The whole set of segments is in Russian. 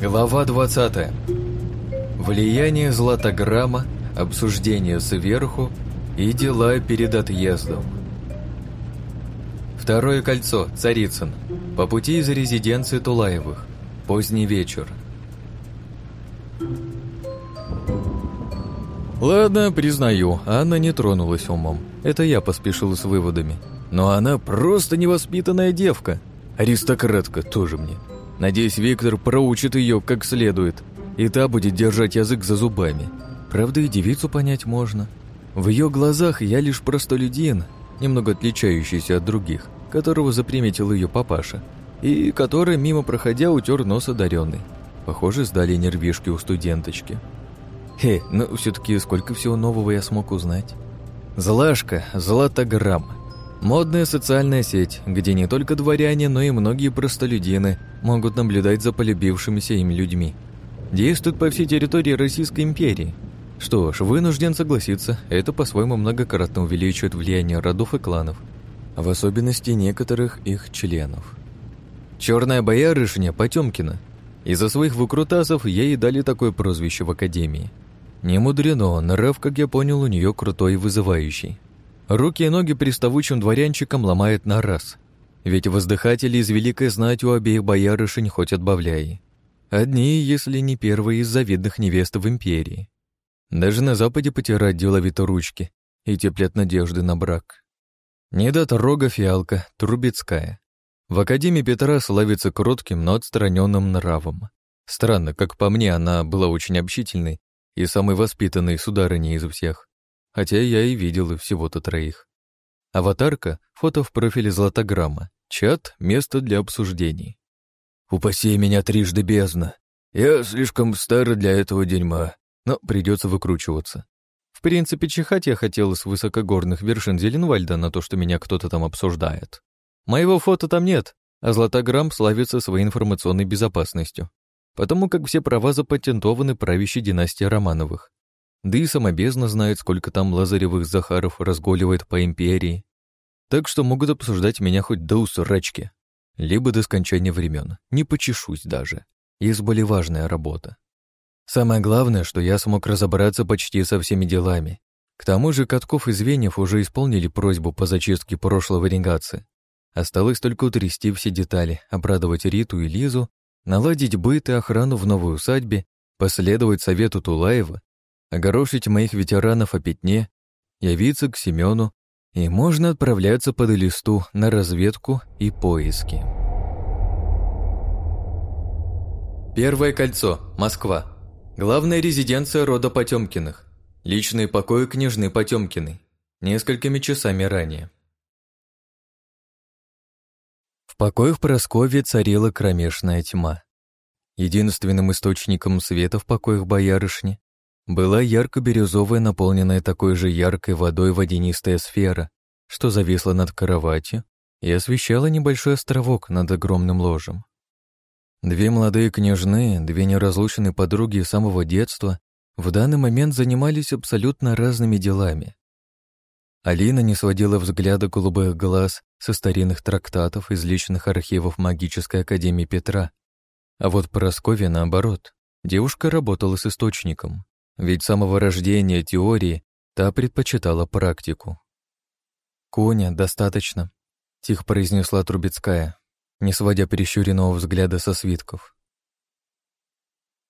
Глава 20. Влияние златограмма, обсуждение сверху и дела перед отъездом. Второе кольцо, Царицын. По пути из резиденции Тулаевых. Поздний вечер. Ладно, признаю, Анна не тронулась умом. Это я поспешил с выводами. Но она просто невоспитанная девка. Аристократка тоже мне. Надеюсь, Виктор проучит ее как следует, и та будет держать язык за зубами. Правда, и девицу понять можно. В ее глазах я лишь простолюдин, немного отличающийся от других, которого заприметил ее папаша, и который, мимо проходя, утер нос одаренный. Похоже, сдали нервишки у студенточки. Хе, ну все-таки сколько всего нового я смог узнать. Злашка, Златограмм. Модная социальная сеть, где не только дворяне, но и многие простолюдины могут наблюдать за полюбившимися им людьми. Действует по всей территории Российской империи. Что ж, вынужден согласиться, это по-своему многократно увеличивает влияние родов и кланов, в особенности некоторых их членов. Черная боярышня Потемкина. Из-за своих выкрутасов ей дали такое прозвище в Академии. Не мудрено, нрав, как я понял, у нее крутой и вызывающий. Руки и ноги приставучим дворянчикам ломает на раз. Ведь воздыхатели из великой знать у обеих боярышень хоть отбавляй. Одни, если не первые, из завидных невест в империи. Даже на Западе потирать деловито ручки и теплят надежды на брак. Недоторога фиалка, Трубецкая. В Академии Петра славится кротким, но отстраненным нравом. Странно, как по мне, она была очень общительной и самой воспитанной сударыней из всех хотя я и видел всего-то троих. Аватарка — фото в профиле Златограмма, чат — место для обсуждений. «Упаси меня трижды бездна. Я слишком стар для этого дерьма, но придется выкручиваться. В принципе, чихать я хотел с высокогорных вершин Зеленвальда на то, что меня кто-то там обсуждает. Моего фото там нет, а Златограмм славится своей информационной безопасностью, потому как все права запатентованы правящей династией Романовых. Да и сама бездна знает, сколько там Лазаревых Захаров разгуливает по империи. Так что могут обсуждать меня хоть до усрачки, либо до скончания времен. Не почешусь даже. Есть более важная работа. Самое главное, что я смог разобраться почти со всеми делами. К тому же Катков и Звеньев уже исполнили просьбу по зачистке прошлого регации. Осталось только утрясти все детали, обрадовать Риту и Лизу, наладить быт и охрану в новой усадьбе, последовать совету Тулаева огорошить моих ветеранов о пятне, явиться к Семену, и можно отправляться под листу на разведку и поиски. Первое кольцо. Москва. Главная резиденция рода Потемкиных. Личные покои княжны Потемкиной. Несколькими часами ранее. В покоях Прасковья царила кромешная тьма. Единственным источником света в покоях боярышни была ярко-бирюзовая, наполненная такой же яркой водой водянистая сфера, что зависла над кроватью и освещала небольшой островок над огромным ложем. Две молодые княжны, две неразлучные подруги самого детства, в данный момент занимались абсолютно разными делами. Алина не сводила взгляда голубых глаз со старинных трактатов из личных архивов магической академии Петра, а вот Поросковья, наоборот, девушка работала с источником. Ведь с самого рождения теории та предпочитала практику. «Коня, достаточно», — тихо произнесла Трубецкая, не сводя прищуренного взгляда со свитков.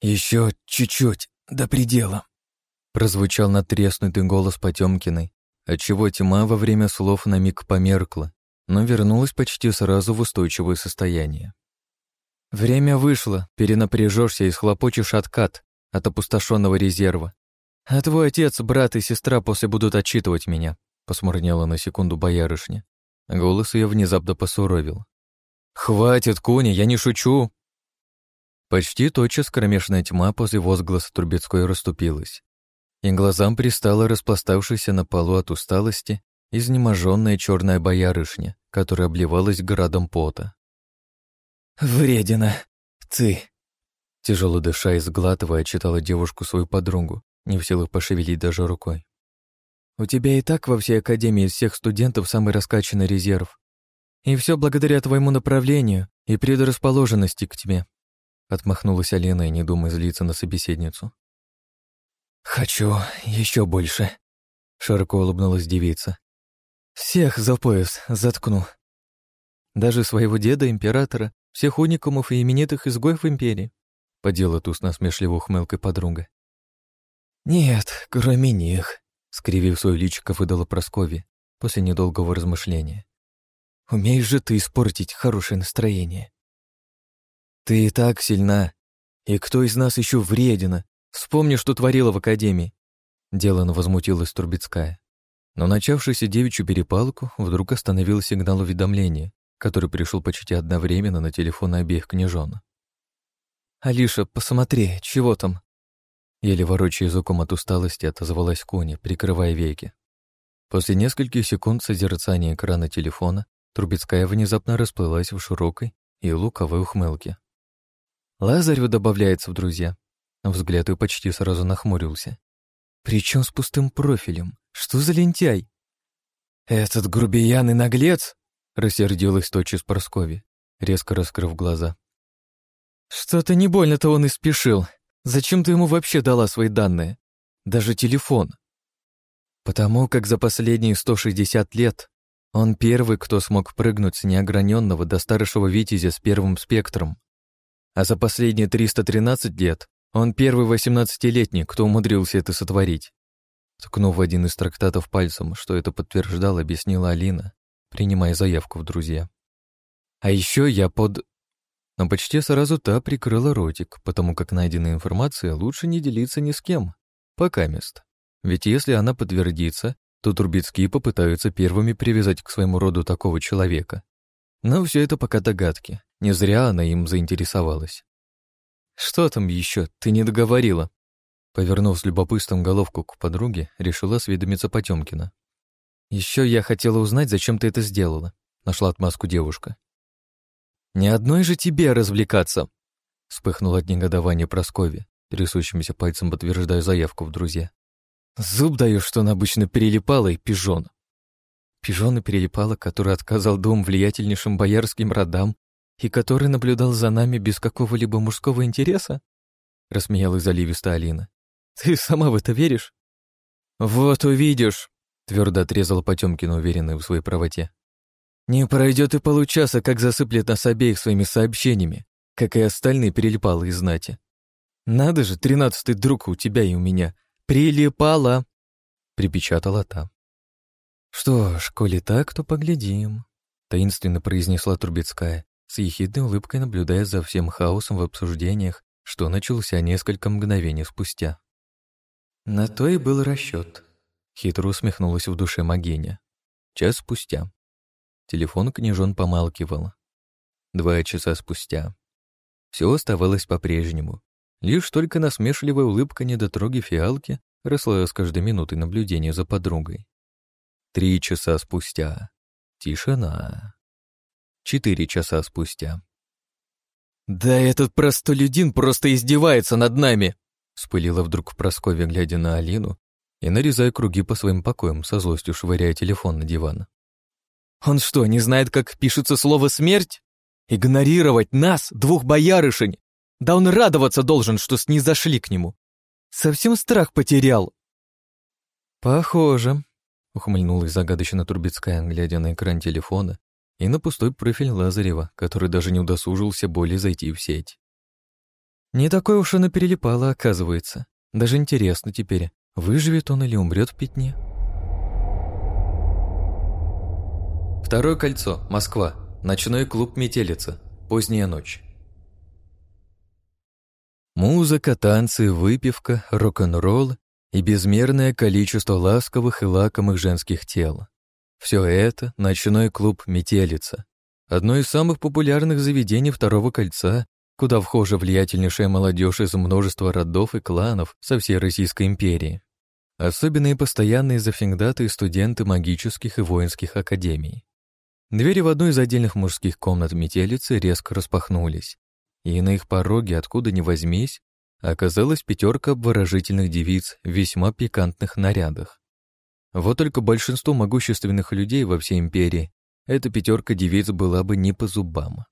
«Еще чуть-чуть, до предела», — прозвучал натреснутый голос Потемкиной, отчего тьма во время слов на миг померкла, но вернулась почти сразу в устойчивое состояние. «Время вышло, перенапряжешься и схлопочешь откат, от опустошенного резерва. А твой отец, брат и сестра после будут отчитывать меня, посмурнела на секунду боярышня. Голос ее внезапно посуровил. «Хватит, Куни, я не шучу!» Почти тотчас кромешная тьма после возгласа Трубецкой расступилась, и глазам пристала распластавшаяся на полу от усталости изнеможенная черная боярышня, которая обливалась градом пота. «Вредина! Ты! Тяжело дыша и сглатывая, читала девушку свою подругу, не в силах пошевелить даже рукой. «У тебя и так во всей академии из всех студентов самый раскачанный резерв. И все благодаря твоему направлению и предрасположенности к тебе. Отмахнулась Алина и не думая злиться на собеседницу. «Хочу еще больше», — широко улыбнулась девица. «Всех за пояс заткну. Даже своего деда, императора, всех уникумов и именитых изгоев империи», — подела ту с насмешливой ухмылкой подруга. «Нет, кроме них», — скривив свой личико, выдала Прасковья после недолгого размышления. «Умеешь же ты испортить хорошее настроение». «Ты и так сильна. И кто из нас еще вредина? Вспомни, что творила в академии». Делано возмутилась Турбецкая. Но начавшуюся девичью перепалку вдруг остановил сигнал уведомления, который пришел почти одновременно на телефоны обеих княжон. «Алиша, посмотри, чего там?» Еле ворочая языком от усталости, отозвалась Кони, прикрывая веки. После нескольких секунд созерцания экрана телефона Трубецкая внезапно расплылась в широкой и луковой ухмылке. Лазарев добавляется в друзья. Взгляд ее почти сразу нахмурился. «Причем с пустым профилем? Что за лентяй?» «Этот грубиян и наглец?» — рассердилась тотчас Прасковья, резко раскрыв глаза. «Что-то не больно-то он и спешил. Зачем ты ему вообще дала свои данные? Даже телефон?» «Потому как за последние 160 лет он первый, кто смог прыгнуть с неограненного до старшего Витязя с первым спектром. А за последние 313 лет он первый 18-летний, кто умудрился это сотворить. Ткнув один из трактатов пальцем, что это подтверждал, объяснила Алина, принимая заявку в друзья. А еще я под... Но почти сразу та прикрыла ротик, потому как найденная информация лучше не делиться ни с кем. Пока мест. Ведь если она подтвердится, то Трубецкие попытаются первыми привязать к своему роду такого человека. Но все это пока догадки. Не зря она им заинтересовалась. «Что там еще? Ты не договорила?» Повернув с любопытством головку к подруге, решила осведомиться Потемкина. Еще я хотела узнать, зачем ты это сделала», — нашла отмазку девушка. «Не одной же тебе развлекаться!» — вспыхнул от негодования Прасковья, трясущимся пальцем подтверждая заявку в друзья. «Зуб даю, что он обычно перелипала и пижон». Пижон и перелипала, который отказал двум влиятельнейшим боярским родам и который наблюдал за нами без какого-либо мужского интереса?» — рассмеялась заливисто Алина. «Ты сама в это веришь?» «Вот увидишь», — твердо отрезала Потемкина, уверенная в своей правоте. «Не пройдет и получаса, как засыплет нас обеих своими сообщениями, как и остальные перелипалы из знати. Надо же, тринадцатый друг у тебя и у меня. Прилипала!» — припечатала та. «Что ж, коли так, то поглядим», — таинственно произнесла Трубецкая, с ехидной улыбкой наблюдая за всем хаосом в обсуждениях, что начался несколько мгновений спустя. На то и был расчет. Хитро усмехнулась в душе Магеня. Час спустя. Телефон княжон помалкивал. Два часа спустя. Все оставалось по-прежнему. Лишь только насмешливая улыбка недотроги фиалки росла с каждой минутой наблюдения за подругой. Три часа спустя. Тишина. Четыре часа спустя. «Да этот простолюдин просто издевается над нами!» Спылила вдруг Прасковья, глядя на Алину и нарезая круги по своим покоям, со злостью швыряя телефон на диван. «Он что, не знает, как пишется слово «смерть»? Игнорировать нас, двух боярышень! Да он радоваться должен, что снизошли к нему! Совсем страх потерял!» «Похоже», — ухмыльнулась загадочно Трубецкая, глядя на экран телефона и на пустой профиль Лазарева, который даже не удосужился более зайти в сеть. Не такой уж он и перелипало, оказывается. Даже интересно теперь, выживет он или умрет в пятне. Второе кольцо, Москва. Ночной клуб «Метелица». Поздняя ночь. Музыка, танцы, выпивка, рок-н-ролл и безмерное количество ласковых и лакомых женских тел. Все это — ночной клуб «Метелица», одно из самых популярных заведений второго кольца, куда вхожа влиятельнейшая молодежь из множества родов и кланов со всей Российской империи. Особенные постоянные зафингдаты и студенты магических и воинских академий. Двери в одну из отдельных мужских комнат метелицы резко распахнулись, и на их пороге, откуда ни возьмись, оказалась пятерка обворожительных девиц в весьма пикантных нарядах. Вот только большинство могущественных людей во всей империи эта пятерка девиц была бы не по зубам.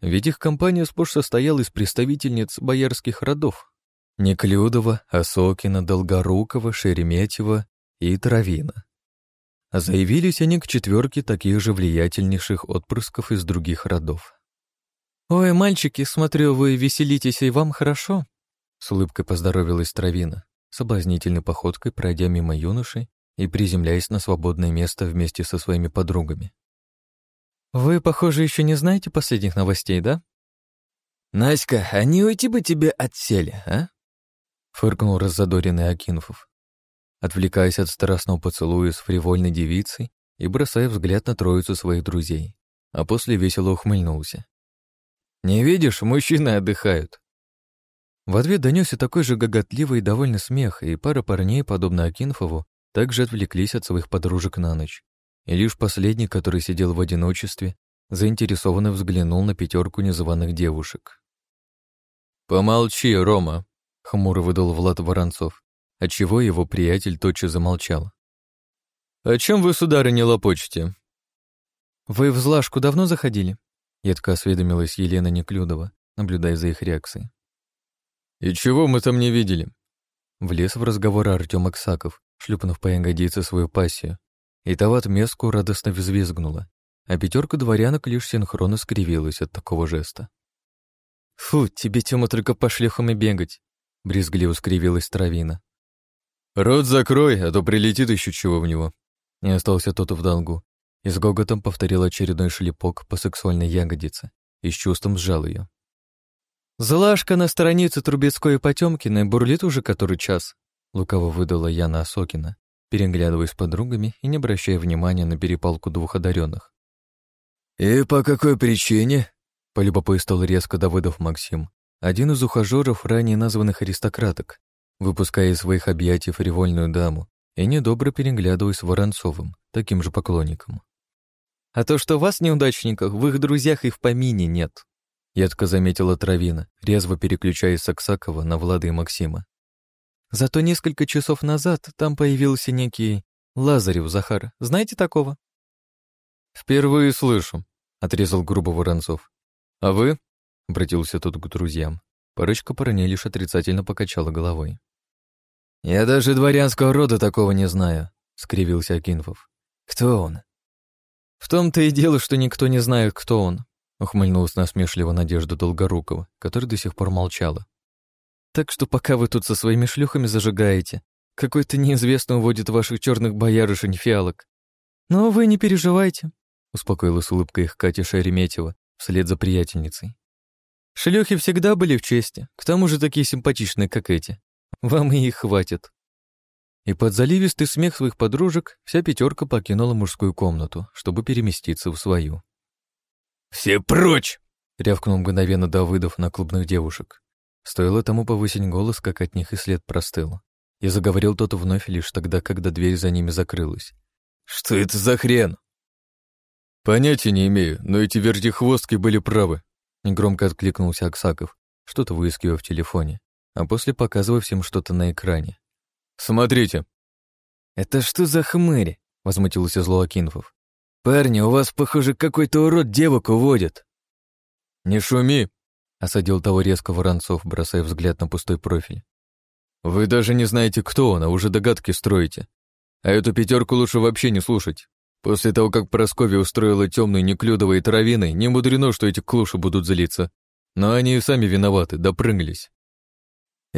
Ведь их компания сплошь состояла из представительниц боярских родов. Неклюдова, Осокина, Долгорукова, Шереметьева и Травина. Заявились они к четверке таких же влиятельнейших отпрысков из других родов. «Ой, мальчики, смотрю, вы веселитесь, и вам хорошо?» С улыбкой поздоровилась Травина, соблазнительной походкой пройдя мимо юношей и приземляясь на свободное место вместе со своими подругами. «Вы, похоже, еще не знаете последних новостей, да?» «Наська, а не уйти бы тебе отсели, а?» Фыркнул раззадоренный Акинфов, отвлекаясь от страстного поцелуя с фривольной девицей и бросая взгляд на троицу своих друзей, а после весело ухмыльнулся. «Не видишь, мужчины отдыхают». В ответ донесся такой же гоготливый и довольный смех, и пара парней, подобно Акинфову, также отвлеклись от своих подружек на ночь. И лишь последний, который сидел в одиночестве, заинтересованно взглянул на пятерку незваных девушек. «Помолчи, Рома», — хмуро выдал Влад Воронцов, отчего его приятель тотчас замолчал. «О чем вы, сударыня, лопочете?» «Вы в Злашку давно заходили?» — едко осведомилась Елена Неклюдова, наблюдая за их реакцией. «И чего мы там не видели?» Влез в разговор Артем Аксаков, шлюпнув по ягодице свою пассию, и та в отместку радостно взвизгнула, а пятерка дворянок лишь синхронно скривилась от такого жеста. «Фу, тебе, Тёма, только по шлюхам и бегать!» — брезгливо скривилась Травина. «Рот закрой, а то прилетит еще чего в него!» Не остался тот в долгу, и с гоготом повторил очередной шлепок по сексуальной ягодице и с чувством сжал ее. «Злашка на странице Трубецкой и Потемкиной бурлит уже который час», лукаво выдала Яна Осокина, переглядываясь с подругами и не обращая внимания на перепалку двух одаренных. «И по какой причине?» — полюбопытствовал резко Давыдов Максим, один из ухажеров ранее названных аристократок, выпуская из своих объятий фривольную даму и недобро переглядываясь с Воронцовым, таким же поклонником. «А то, что вас, неудачников, в их друзьях и в помине нет», Едко заметила Травина, резво переключаясь с Аксакова на Влада и Максима. Зато несколько часов назад там появился некий Лазарев Захар. Знаете такого? Впервые слышу, отрезал грубо Воронцов. А вы? обратился тот к друзьям. Парочка парней лишь отрицательно покачала головой. «Я даже дворянского рода такого не знаю», — скривился Акинфов. «Кто он?» «В том-то и дело, что никто не знает, кто он. Ухмыльнулась насмешливо Надежда Долгорукова, которая до сих пор молчала. «Так что пока вы тут со своими шлюхами зажигаете, какой-то неизвестный уводит ваших черных боярышень фиалок. Но вы не переживайте», — успокоила с улыбкой их Катя Шереметьева вслед за приятельницей. «Шлюхи всегда были в чести, к тому же такие симпатичные, как эти. Вам и их хватит». И под заливистый смех своих подружек вся пятерка покинула мужскую комнату, чтобы переместиться в свою. «Все прочь!» — рявкнул мгновенно Давыдов на клубных девушек. Стоило тому повысить голос, как от них и след простыл. И заговорил тот вновь лишь тогда, когда дверь за ними закрылась. «Что это за хрен?» «Понятия не имею, но эти вертихвостки были правы», — негромко откликнулся Аксаков, что-то выискивая в телефоне, а после показывая всем что-то на экране. «Смотрите!» «Это что за хмырь?» — возмутился Злоакинфов. «Парни, у вас, похоже, какой-то урод девок уводит». «Не шуми!» — осадил того резко Воронцов, бросая взгляд на пустой профиль. «Вы даже не знаете, кто он, а уже догадки строите. А эту пятерку лучше вообще не слушать. После того, как Прасковья устроила темную неклюдовой травиной, не мудрено, что эти клуши будут злиться. Но они и сами виноваты, допрыгались».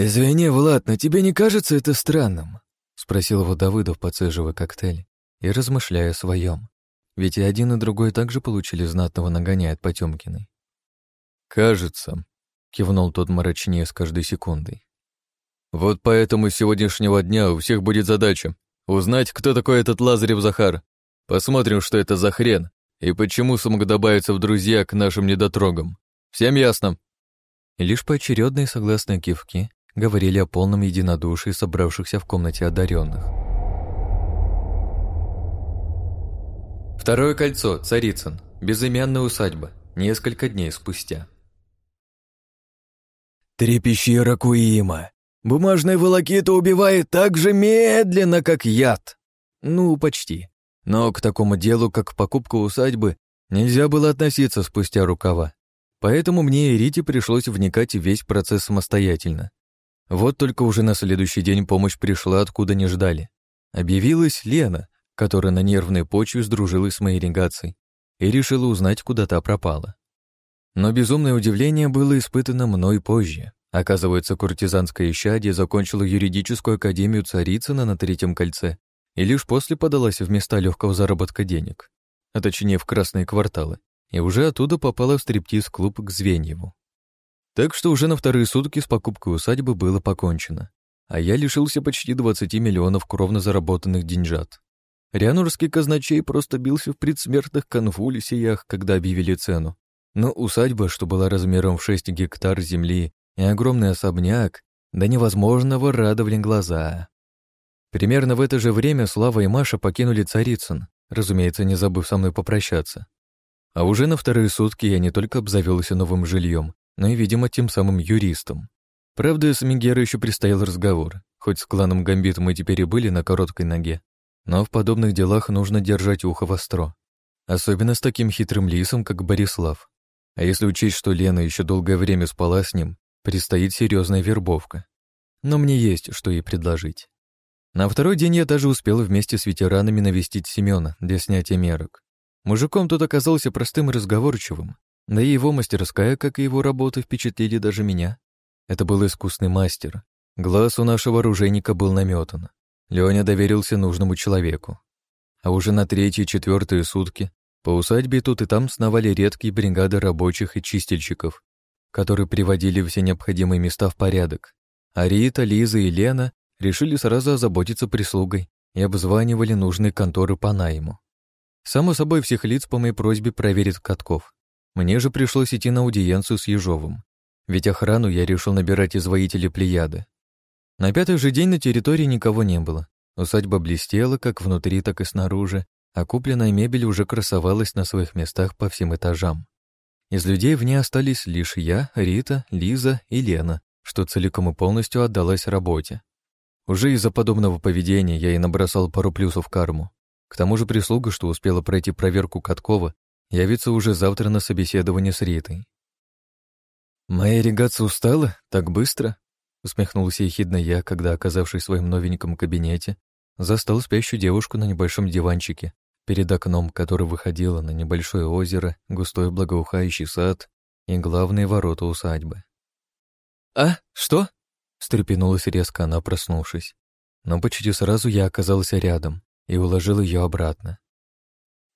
«Извини, Влад, но тебе не кажется это странным?» — спросил его Давыдов, подцеживая коктейль и размышляя о своем. Ведь и один, и другой также получили знатного нагоняя от Потемкиной. «Кажется», — кивнул тот мрачнее с каждой секундой. «Вот поэтому с сегодняшнего дня у всех будет задача узнать, кто такой этот Лазарев Захар. Посмотрим, что это за хрен и почему смог добавиться в друзья к нашим недотрогам. Всем ясно?» Лишь поочередные согласные кивки говорили о полном единодушии собравшихся в комнате одаренных. Второе кольцо, Царицын. Безымянная усадьба. Несколько дней спустя. Трепещи Ракуима. Бумажная волокита убивает так же медленно, как яд. Ну, почти. Но к такому делу, как покупка усадьбы, нельзя было относиться спустя рукава. Поэтому мне и Рите пришлось вникать в весь процесс самостоятельно. Вот только уже на следующий день помощь пришла, откуда не ждали. Объявилась Лена, которая на нервной почве сдружилась с моей регацией и решила узнать, куда та пропала. Но безумное удивление было испытано мной позже. Оказывается, куртизанская исчадие закончила юридическую академию Царицына на Третьем кольце и лишь после подалась в места легкого заработка денег, а точнее в красные кварталы, и уже оттуда попала в стриптиз-клуб к Звеньеву. Так что уже на вторые сутки с покупкой усадьбы было покончено, а я лишился почти 20 миллионов кровно заработанных деньжат. Рианурский казначей просто бился в предсмертных конвульсиях, когда объявили цену. Но усадьба, что была размером в 6 гектар земли и огромный особняк, до невозможного радовали глаза. Примерно в это же время Слава и Маша покинули Царицын, разумеется, не забыв со мной попрощаться. А уже на вторые сутки я не только обзавелся новым жильем, но и, видимо, тем самым юристом. Правда, с Мегерой еще предстоял разговор, хоть с кланом Гамбит мы теперь и были на короткой ноге, но в подобных делах нужно держать ухо востро. Особенно с таким хитрым лисом, как Борислав. А если учесть, что Лена еще долгое время спала с ним, предстоит серьезная вербовка. Но мне есть, что ей предложить. На второй день я даже успел вместе с ветеранами навестить Семена для снятия мерок. Мужиком тот оказался простым и разговорчивым, да и его мастерская, как и его работы, впечатлили даже меня. Это был искусный мастер. Глаз у нашего оружейника был наметан. Леня доверился нужному человеку. А уже на третьи четвертые сутки по усадьбе тут и там сновали редкие бригады рабочих и чистильщиков, которые приводили все необходимые места в порядок. А Рита, Лиза и Лена решили сразу озаботиться прислугой и обзванивали нужные конторы по найму. Само собой, всех лиц по моей просьбе проверит Катков. Мне же пришлось идти на аудиенцию с Ежовым, ведь охрану я решил набирать из воителей Плеяды. На пятый же день на территории никого не было. Усадьба блестела как внутри, так и снаружи, а купленная мебель уже красовалась на своих местах по всем этажам. Из людей в ней остались лишь я, Рита, Лиза и Лена, что целиком и полностью отдалась работе. Уже из-за подобного поведения я и набросал пару плюсов карму. К тому же прислуга, что успела пройти проверку Каткова, явится уже завтра на собеседование с Ритой. «Моя ирригация устала? Так быстро?» Усмехнулся ехидно я, когда, оказавшись в своем новеньком кабинете, застал спящую девушку на небольшом диванчике перед окном, которое выходило на небольшое озеро, густой благоухающий сад и главные ворота усадьбы. «А, что?» — встрепенулась резко она, проснувшись. Но почти сразу я оказался рядом и уложил ее обратно.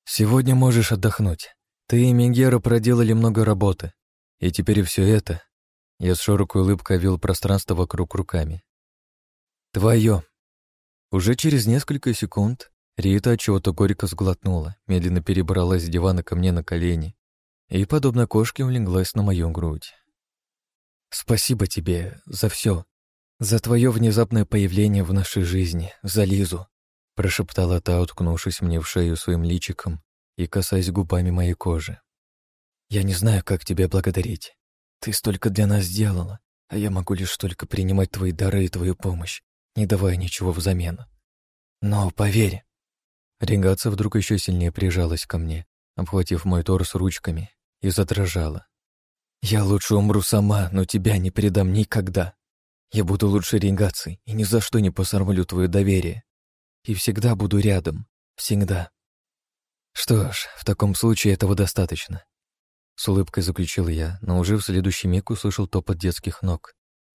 «Сегодня можешь отдохнуть. Ты и Мегера проделали много работы, и теперь все это я с широкой улыбкой вел пространство вокруг руками. «Твое!» Уже через несколько секунд Рита от чего-то горько сглотнула, медленно перебралась с дивана ко мне на колени и, подобно кошке, улеглась на мою грудь. «Спасибо тебе за все, за твое внезапное появление в нашей жизни, за Лизу», прошептала та, уткнувшись мне в шею своим личиком и касаясь губами моей кожи. «Я не знаю, как тебя благодарить. Ты столько для нас сделала, а я могу лишь только принимать твои дары и твою помощь, не давая ничего взамен. Но поверь...» Регация вдруг еще сильнее прижалась ко мне, обхватив мой торс ручками, и задрожала. «Я лучше умру сама, но тебя не предам никогда. Я буду лучше регацией и ни за что не посрамлю твое доверие. И всегда буду рядом, всегда. Что ж, в таком случае этого достаточно. С улыбкой заключил я, но уже в следующий миг услышал топот детских ног.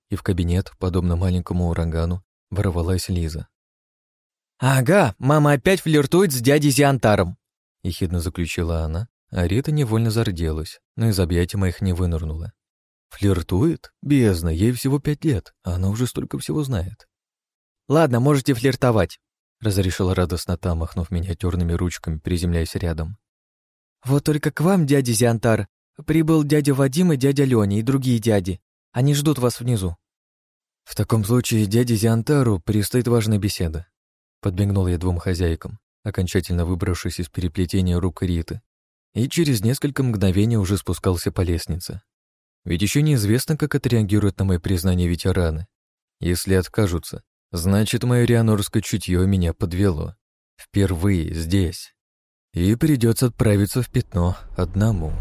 И в кабинет, подобно маленькому урагану, ворвалась Лиза. «Ага, мама опять флиртует с дядей Зиантаром», — ехидно заключила она, а Рита невольно зарделась, но из объятий моих не вынырнула. «Флиртует? Бездна, ей всего пять лет, а она уже столько всего знает». «Ладно, можете флиртовать», — разрешила радостно та, махнув миниатюрными ручками, приземляясь рядом. «Вот только к вам, дядя Зиантар, прибыл дядя Вадим и дядя Леня и другие дяди. Они ждут вас внизу». «В таком случае дяде Зиантару предстоит важная беседа», — подмигнул я двум хозяйкам, окончательно выбравшись из переплетения рук Риты, и через несколько мгновений уже спускался по лестнице. Ведь еще неизвестно, как отреагируют на мои признания ветераны. Если откажутся, значит, мое рианорское чутье меня подвело. Впервые здесь. И придется отправиться в пятно одному.